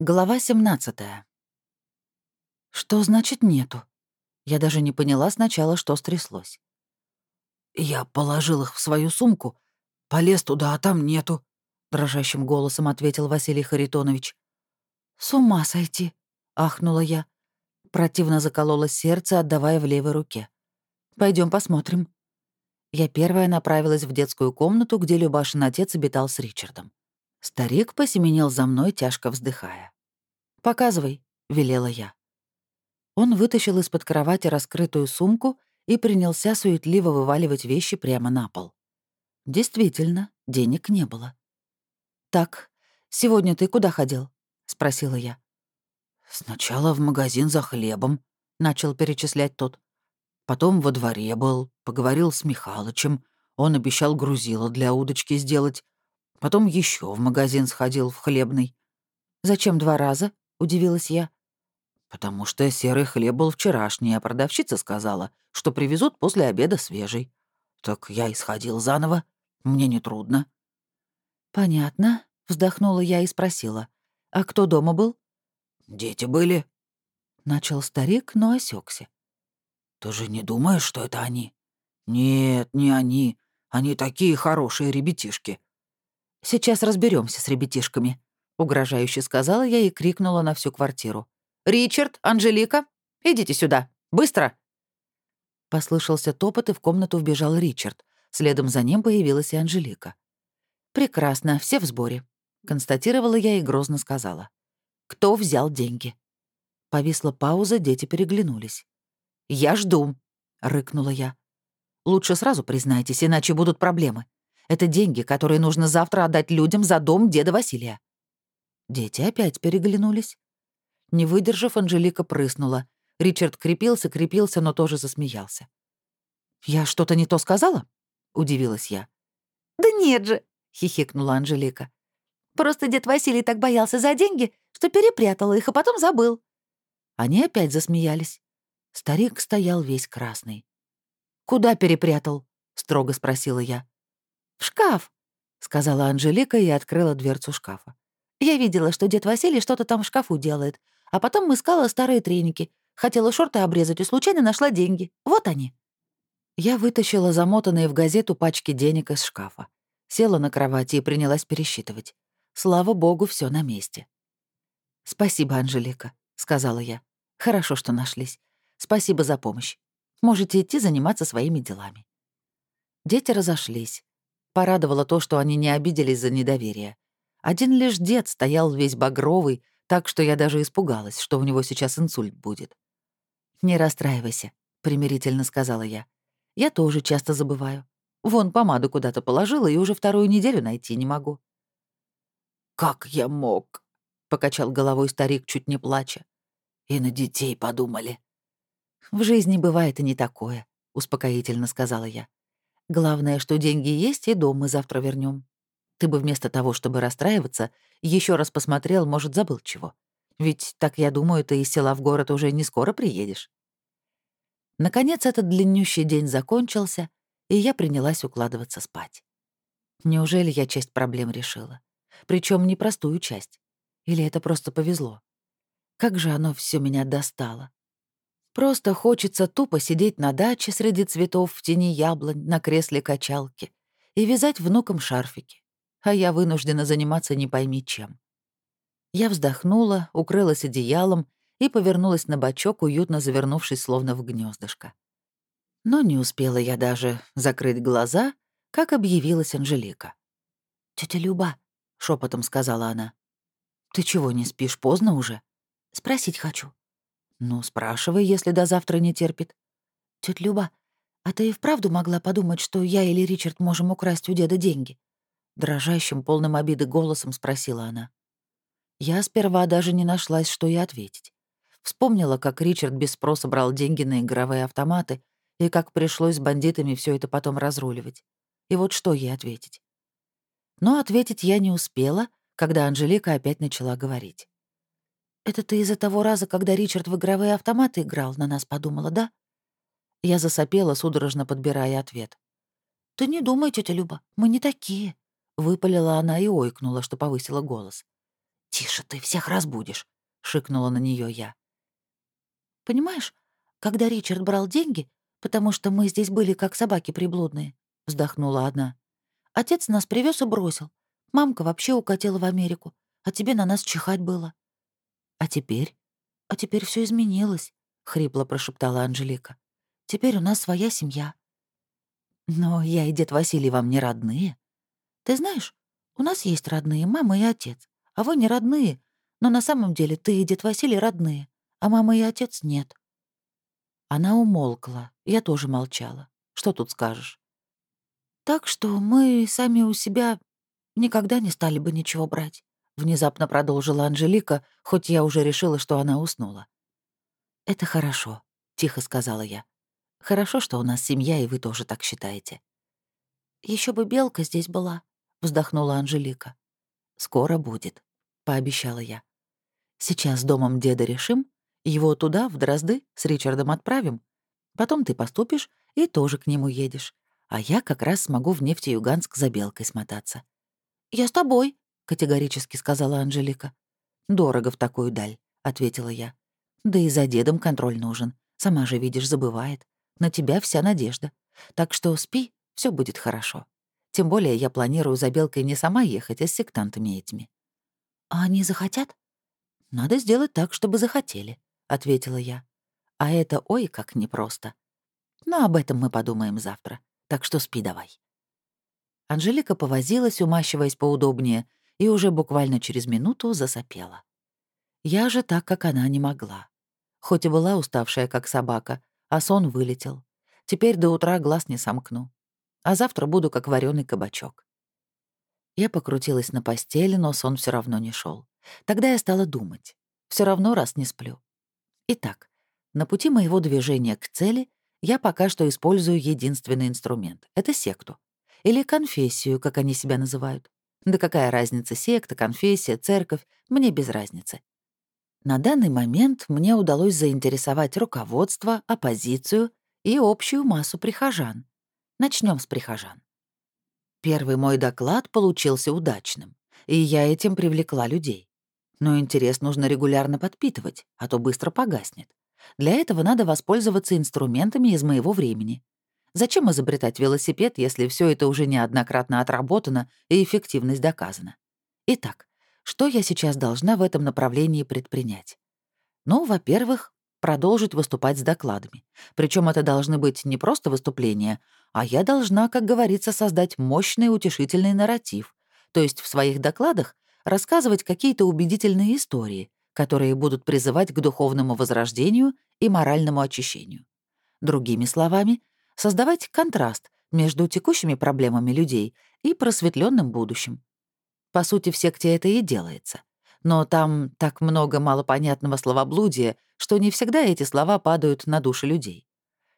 Глава 17. Что значит нету? Я даже не поняла сначала, что стряслось. Я положил их в свою сумку, полез туда, а там нету, дрожащим голосом ответил Василий Харитонович. С ума сойти, ахнула я. Противно закололось сердце, отдавая в левой руке. Пойдем посмотрим. Я первая направилась в детскую комнату, где Любашин отец обитал с Ричардом. Старик посеменил за мной, тяжко вздыхая. «Показывай», — велела я. Он вытащил из-под кровати раскрытую сумку и принялся суетливо вываливать вещи прямо на пол. Действительно, денег не было. «Так, сегодня ты куда ходил?» — спросила я. «Сначала в магазин за хлебом», — начал перечислять тот. «Потом во дворе был, поговорил с Михалычем. Он обещал грузило для удочки сделать. Потом еще в магазин сходил, в хлебный. «Зачем два раза?» — удивилась я. «Потому что серый хлеб был вчерашний, а продавщица сказала, что привезут после обеда свежий. Так я и сходил заново. Мне не трудно. «Понятно», — вздохнула я и спросила. «А кто дома был?» «Дети были». Начал старик, но осекся. «Ты же не думаешь, что это они?» «Нет, не они. Они такие хорошие ребятишки. «Сейчас разберемся с ребятишками», — угрожающе сказала я и крикнула на всю квартиру. «Ричард, Анжелика, идите сюда! Быстро!» Послышался топот, и в комнату вбежал Ричард. Следом за ним появилась и Анжелика. «Прекрасно, все в сборе», — констатировала я и грозно сказала. «Кто взял деньги?» Повисла пауза, дети переглянулись. «Я жду», — рыкнула я. «Лучше сразу признайтесь, иначе будут проблемы. Это деньги, которые нужно завтра отдать людям за дом деда Василия». Дети опять переглянулись. Не выдержав, Анжелика прыснула. Ричард крепился, крепился, но тоже засмеялся. «Я что-то не то сказала?» — удивилась я. «Да нет же!» — хихикнула Анжелика. «Просто дед Василий так боялся за деньги, что перепрятал их, а потом забыл». Они опять засмеялись. Старик стоял весь красный. «Куда перепрятал?» — строго спросила я. «В шкаф», — сказала Анжелика и открыла дверцу шкафа. «Я видела, что дед Василий что-то там в шкафу делает, а потом искала старые треники, хотела шорты обрезать и случайно нашла деньги. Вот они». Я вытащила замотанные в газету пачки денег из шкафа. Села на кровати и принялась пересчитывать. Слава богу, все на месте. «Спасибо, Анжелика», — сказала я. «Хорошо, что нашлись. Спасибо за помощь. Можете идти заниматься своими делами». Дети разошлись. Порадовало то, что они не обиделись за недоверие. Один лишь дед стоял весь багровый, так что я даже испугалась, что у него сейчас инсульт будет. «Не расстраивайся», — примирительно сказала я. «Я тоже часто забываю. Вон помаду куда-то положила и уже вторую неделю найти не могу». «Как я мог?» — покачал головой старик, чуть не плача. «И на детей подумали». «В жизни бывает и не такое», — успокоительно сказала я. Главное, что деньги есть, и дом мы завтра вернем. Ты бы вместо того, чтобы расстраиваться, еще раз посмотрел, может, забыл чего. Ведь, так я думаю, ты из села в город уже не скоро приедешь. Наконец этот длиннющий день закончился, и я принялась укладываться спать. Неужели я часть проблем решила? Причем непростую часть. Или это просто повезло? Как же оно все меня достало. Просто хочется тупо сидеть на даче среди цветов в тени яблонь на кресле качалки и вязать внукам шарфики, а я вынуждена заниматься не пойми чем. Я вздохнула, укрылась одеялом и повернулась на бочок, уютно завернувшись словно в гнездышко. Но не успела я даже закрыть глаза, как объявилась Анжелика. «Тетя Люба», — шепотом сказала она, — «ты чего не спишь, поздно уже?» «Спросить хочу». «Ну, спрашивай, если до завтра не терпит». «Тётя Люба, а ты и вправду могла подумать, что я или Ричард можем украсть у деда деньги?» Дрожащим, полным обиды голосом спросила она. Я сперва даже не нашлась, что ей ответить. Вспомнила, как Ричард без спроса брал деньги на игровые автоматы и как пришлось с бандитами все это потом разруливать. И вот что ей ответить. Но ответить я не успела, когда Анжелика опять начала говорить. «Это ты из-за того раза, когда Ричард в игровые автоматы играл, на нас подумала, да?» Я засопела, судорожно подбирая ответ. «Ты не думай, тетя Люба, мы не такие», — выпалила она и ойкнула, что повысила голос. «Тише ты, всех разбудишь», — шикнула на нее я. «Понимаешь, когда Ричард брал деньги, потому что мы здесь были как собаки приблудные», — вздохнула одна. «Отец нас привез и бросил. Мамка вообще укатила в Америку, а тебе на нас чихать было». «А теперь?» «А теперь все изменилось», — хрипло прошептала Анжелика. «Теперь у нас своя семья». «Но я и дед Василий вам не родные. Ты знаешь, у нас есть родные, мама и отец, а вы не родные, но на самом деле ты и дед Василий родные, а мама и отец нет». Она умолкла, я тоже молчала. Что тут скажешь? «Так что мы сами у себя никогда не стали бы ничего брать», — внезапно продолжила Анжелика, хоть я уже решила, что она уснула. «Это хорошо», — тихо сказала я. «Хорошо, что у нас семья, и вы тоже так считаете». Еще бы Белка здесь была», — вздохнула Анжелика. «Скоро будет», — пообещала я. «Сейчас домом деда решим, его туда, в Дрозды, с Ричардом отправим. Потом ты поступишь и тоже к нему едешь. А я как раз смогу в Нефтеюганск за Белкой смотаться». «Я с тобой», — категорически сказала Анжелика. «Дорого в такую даль», — ответила я. «Да и за дедом контроль нужен. Сама же видишь, забывает. На тебя вся надежда. Так что спи, все будет хорошо. Тем более я планирую за Белкой не сама ехать, а с сектантами этими». «А они захотят?» «Надо сделать так, чтобы захотели», — ответила я. «А это ой как непросто. Но об этом мы подумаем завтра. Так что спи давай». Анжелика повозилась, умащиваясь поудобнее, и уже буквально через минуту засопела. Я же так, как она, не могла. Хоть и была уставшая, как собака, а сон вылетел. Теперь до утра глаз не сомкну а завтра буду как вареный кабачок. Я покрутилась на постели, но сон все равно не шел. Тогда я стала думать. Все равно раз не сплю. Итак, на пути моего движения к цели я пока что использую единственный инструмент — это секту. Или конфессию, как они себя называют. Да какая разница, секта, конфессия, церковь, мне без разницы. На данный момент мне удалось заинтересовать руководство, оппозицию и общую массу прихожан. Начнем с прихожан. Первый мой доклад получился удачным, и я этим привлекла людей. Но интерес нужно регулярно подпитывать, а то быстро погаснет. Для этого надо воспользоваться инструментами из моего времени. Зачем изобретать велосипед, если все это уже неоднократно отработано и эффективность доказана? Итак, что я сейчас должна в этом направлении предпринять? Ну, во-первых, продолжить выступать с докладами. Причем это должны быть не просто выступления, а я должна, как говорится, создать мощный утешительный нарратив, то есть в своих докладах рассказывать какие-то убедительные истории, которые будут призывать к духовному возрождению и моральному очищению. Другими словами, создавать контраст между текущими проблемами людей и просветленным будущим. По сути, в секте это и делается — но там так много малопонятного словоблудия, что не всегда эти слова падают на души людей.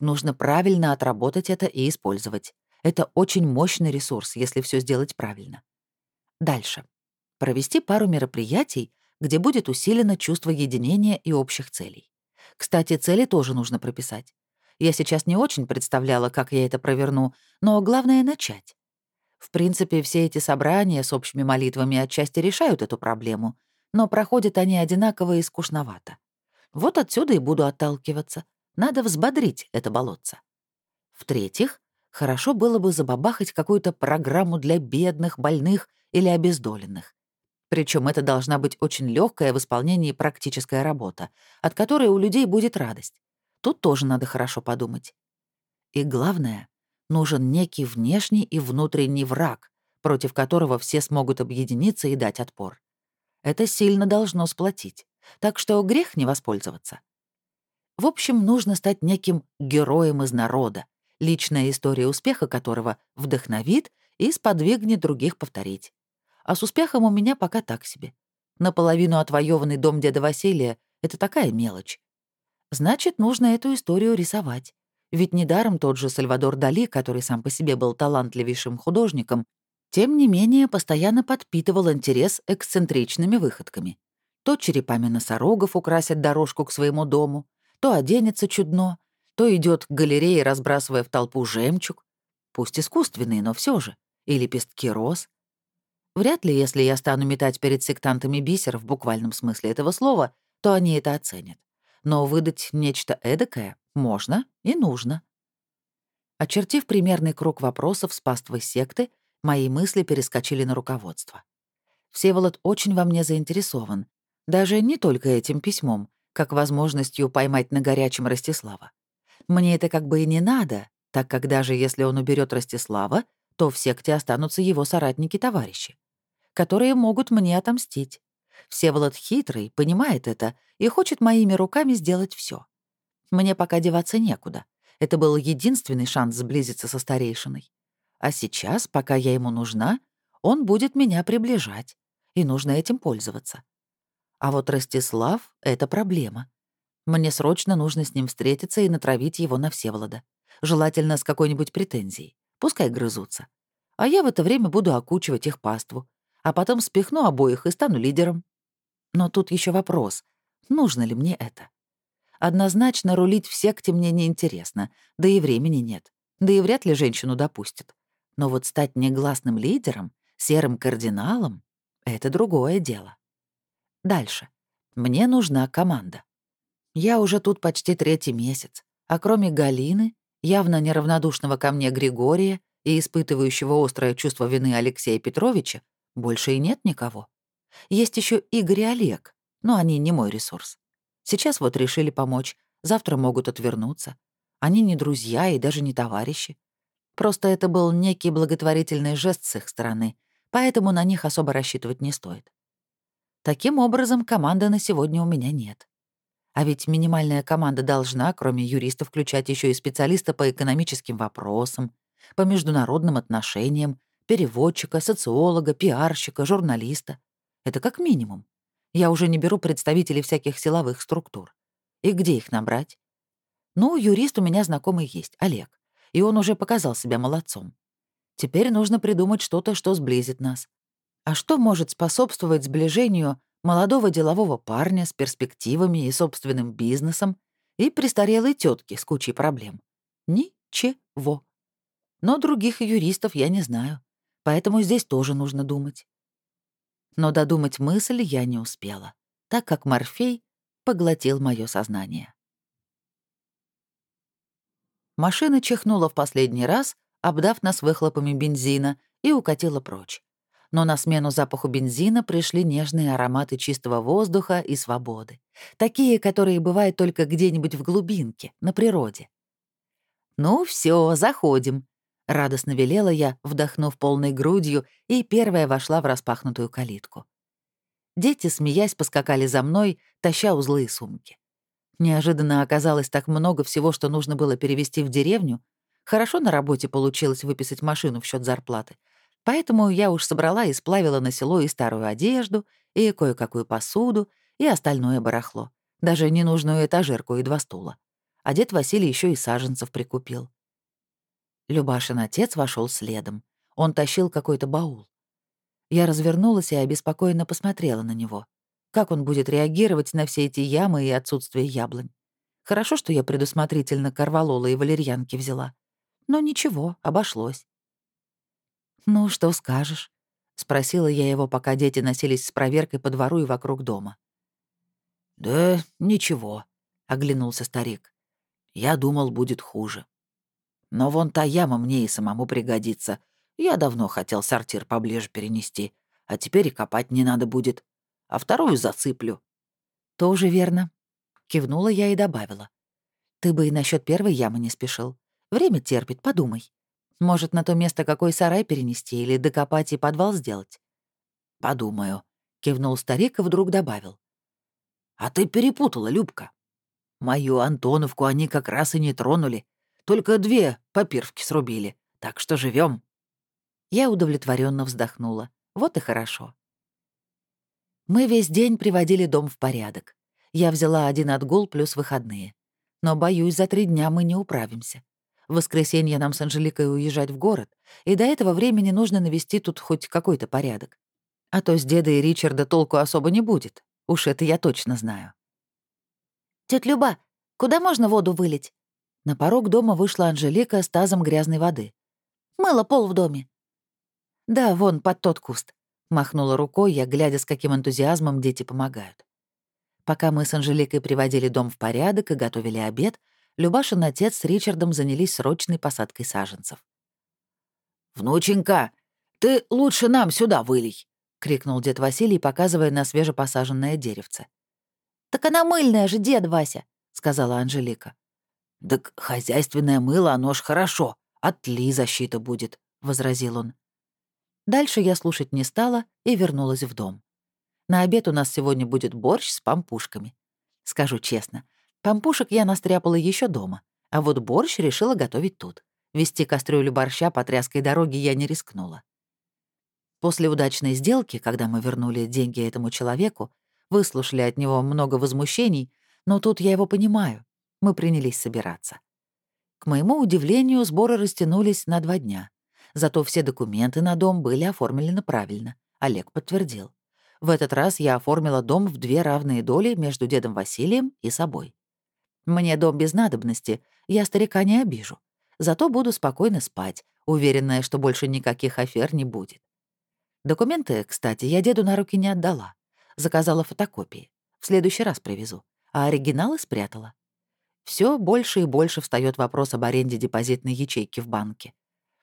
Нужно правильно отработать это и использовать. Это очень мощный ресурс, если все сделать правильно. Дальше. Провести пару мероприятий, где будет усилено чувство единения и общих целей. Кстати, цели тоже нужно прописать. Я сейчас не очень представляла, как я это проверну, но главное — начать. В принципе, все эти собрания с общими молитвами отчасти решают эту проблему, но проходят они одинаково и скучновато. Вот отсюда и буду отталкиваться. Надо взбодрить это болотце. В-третьих, хорошо было бы забабахать какую-то программу для бедных, больных или обездоленных. Причем это должна быть очень легкая в исполнении практическая работа, от которой у людей будет радость. Тут тоже надо хорошо подумать. И главное, нужен некий внешний и внутренний враг, против которого все смогут объединиться и дать отпор. Это сильно должно сплотить, так что грех не воспользоваться. В общем, нужно стать неким героем из народа, личная история успеха которого вдохновит и сподвигнет других повторить. А с успехом у меня пока так себе. Наполовину отвоеванный дом деда Василия — это такая мелочь. Значит, нужно эту историю рисовать. Ведь недаром тот же Сальвадор Дали, который сам по себе был талантливейшим художником, тем не менее, постоянно подпитывал интерес эксцентричными выходками. То черепами носорогов украсит дорожку к своему дому, то оденется чудно, то идет к галерее, разбрасывая в толпу жемчуг, пусть искусственный, но все же, и лепестки роз. Вряд ли, если я стану метать перед сектантами бисер в буквальном смысле этого слова, то они это оценят. Но выдать нечто эдакое можно и нужно. Очертив примерный круг вопросов с паствой секты, мои мысли перескочили на руководство. Всеволод очень во мне заинтересован. Даже не только этим письмом, как возможностью поймать на горячем Ростислава. Мне это как бы и не надо, так как даже если он уберет Ростислава, то в секте останутся его соратники-товарищи, которые могут мне отомстить. Всеволод хитрый, понимает это и хочет моими руками сделать все. Мне пока деваться некуда. Это был единственный шанс сблизиться со старейшиной. А сейчас, пока я ему нужна, он будет меня приближать, и нужно этим пользоваться. А вот Ростислав — это проблема. Мне срочно нужно с ним встретиться и натравить его на Всеволода. Желательно с какой-нибудь претензией. Пускай грызутся. А я в это время буду окучивать их паству. А потом спихну обоих и стану лидером. Но тут еще вопрос, нужно ли мне это? Однозначно рулить в секте мне неинтересно, да и времени нет. Да и вряд ли женщину допустят. Но вот стать негласным лидером, серым кардиналом — это другое дело. Дальше. Мне нужна команда. Я уже тут почти третий месяц, а кроме Галины, явно неравнодушного ко мне Григория и испытывающего острое чувство вины Алексея Петровича, больше и нет никого. Есть еще Игорь и Олег, но они не мой ресурс. Сейчас вот решили помочь, завтра могут отвернуться. Они не друзья и даже не товарищи. Просто это был некий благотворительный жест с их стороны, поэтому на них особо рассчитывать не стоит. Таким образом, команды на сегодня у меня нет. А ведь минимальная команда должна, кроме юриста, включать еще и специалиста по экономическим вопросам, по международным отношениям, переводчика, социолога, пиарщика, журналиста. Это как минимум. Я уже не беру представителей всяких силовых структур. И где их набрать? Ну, юрист у меня знакомый есть, Олег. И он уже показал себя молодцом. Теперь нужно придумать что-то, что сблизит нас. А что может способствовать сближению молодого делового парня с перспективами и собственным бизнесом и престарелой тетки с кучей проблем? Ничего. Но других юристов я не знаю, поэтому здесь тоже нужно думать но додумать мысль я не успела, так как Морфей поглотил мое сознание. Машина чихнула в последний раз, обдав нас выхлопами бензина, и укатила прочь. Но на смену запаху бензина пришли нежные ароматы чистого воздуха и свободы. Такие, которые бывают только где-нибудь в глубинке, на природе. «Ну все, заходим», — радостно велела я, вдохнув полной грудью, и первая вошла в распахнутую калитку. Дети, смеясь, поскакали за мной, таща узлы и сумки. Неожиданно оказалось так много всего, что нужно было перевести в деревню. Хорошо на работе получилось выписать машину в счет зарплаты. Поэтому я уж собрала и сплавила на село и старую одежду, и кое-какую посуду, и остальное барахло. Даже ненужную этажерку и два стула. А дед Василий еще и саженцев прикупил. Любашин отец вошел следом. Он тащил какой-то баул. Я развернулась и обеспокоенно посмотрела на него. Как он будет реагировать на все эти ямы и отсутствие яблонь? Хорошо, что я предусмотрительно корвалола и валерьянки взяла. Но ничего, обошлось. «Ну, что скажешь?» — спросила я его, пока дети носились с проверкой по двору и вокруг дома. «Да ничего», — оглянулся старик. «Я думал, будет хуже. Но вон та яма мне и самому пригодится. Я давно хотел сортир поближе перенести, а теперь и копать не надо будет. А вторую засыплю». «Тоже верно», — кивнула я и добавила. «Ты бы и насчет первой ямы не спешил. Время терпит, подумай. Может, на то место какой сарай перенести или докопать и подвал сделать?» «Подумаю», — кивнул старик и вдруг добавил. «А ты перепутала, Любка. Мою Антоновку они как раз и не тронули. Только две попирвки срубили, так что живем. Я удовлетворенно вздохнула. Вот и хорошо. Мы весь день приводили дом в порядок. Я взяла один отгул плюс выходные. Но, боюсь, за три дня мы не управимся. В воскресенье нам с Анжеликой уезжать в город, и до этого времени нужно навести тут хоть какой-то порядок. А то с деда и Ричарда толку особо не будет. Уж это я точно знаю. «Тётя Люба, куда можно воду вылить?» На порог дома вышла Анжелика с тазом грязной воды. «Мыло пол в доме». «Да, вон, под тот куст». Махнула рукой я, глядя, с каким энтузиазмом дети помогают. Пока мы с Анжеликой приводили дом в порядок и готовили обед, Любашин отец с Ричардом занялись срочной посадкой саженцев. «Внученька, ты лучше нам сюда вылей!» — крикнул дед Василий, показывая на свежепосаженное деревце. «Так она мыльная же, дед Вася!» — сказала Анжелика. «Так хозяйственное мыло, оно ж хорошо, от ли защита будет», — возразил он. Дальше я слушать не стала и вернулась в дом. На обед у нас сегодня будет борщ с пампушками. Скажу честно, пампушек я настряпала еще дома, а вот борщ решила готовить тут. Вести кастрюлю борща по тряской дороге я не рискнула. После удачной сделки, когда мы вернули деньги этому человеку, выслушали от него много возмущений, но тут я его понимаю. Мы принялись собираться. К моему удивлению, сборы растянулись на два дня. Зато все документы на дом были оформлены правильно. Олег подтвердил. В этот раз я оформила дом в две равные доли между дедом Василием и собой. Мне дом без надобности, я старика не обижу. Зато буду спокойно спать, уверенная, что больше никаких афер не будет. Документы, кстати, я деду на руки не отдала. Заказала фотокопии. В следующий раз привезу. А оригиналы спрятала. Все больше и больше встает вопрос об аренде депозитной ячейки в банке.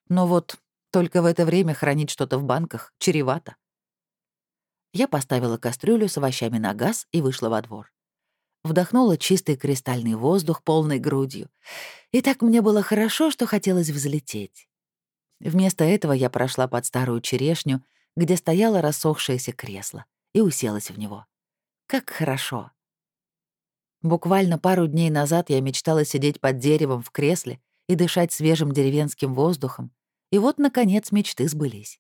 Но вот только в это время хранить что-то в банках чревато. Я поставила кастрюлю с овощами на газ и вышла во двор. Вдохнула чистый кристальный воздух полной грудью. И так мне было хорошо, что хотелось взлететь. Вместо этого я прошла под старую черешню, где стояло рассохшееся кресло, и уселась в него. Как хорошо. Буквально пару дней назад я мечтала сидеть под деревом в кресле и дышать свежим деревенским воздухом, и вот, наконец, мечты сбылись.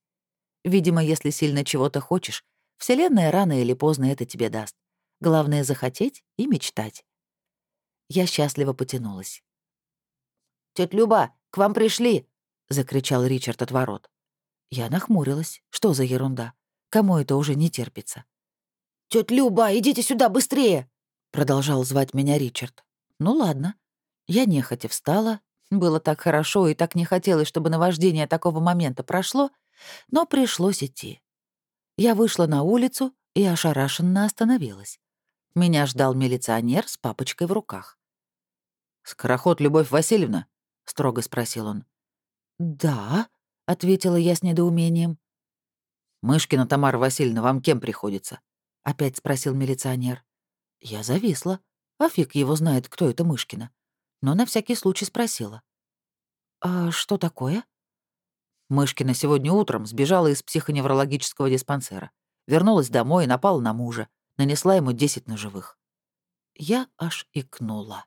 Видимо, если сильно чего-то хочешь, Вселенная рано или поздно это тебе даст. Главное — захотеть и мечтать. Я счастливо потянулась. «Тётя Люба, к вам пришли!» — закричал Ричард от ворот. Я нахмурилась. Что за ерунда? Кому это уже не терпится? «Тётя Люба, идите сюда быстрее!» — продолжал звать меня Ричард. «Ну ладно». Я нехотя встала. Было так хорошо и так не хотелось, чтобы наваждение такого момента прошло, но пришлось идти. Я вышла на улицу и ошарашенно остановилась. Меня ждал милиционер с папочкой в руках. «Скороход Любовь Васильевна?» — строго спросил он. «Да», — ответила я с недоумением. «Мышкина Тамара Васильевна вам кем приходится?» — опять спросил милиционер. Я зависла. А фиг его знает, кто это Мышкина. Но на всякий случай спросила. «А что такое?» Мышкина сегодня утром сбежала из психоневрологического диспансера. Вернулась домой и напала на мужа. Нанесла ему 10 ножевых. Я аж икнула.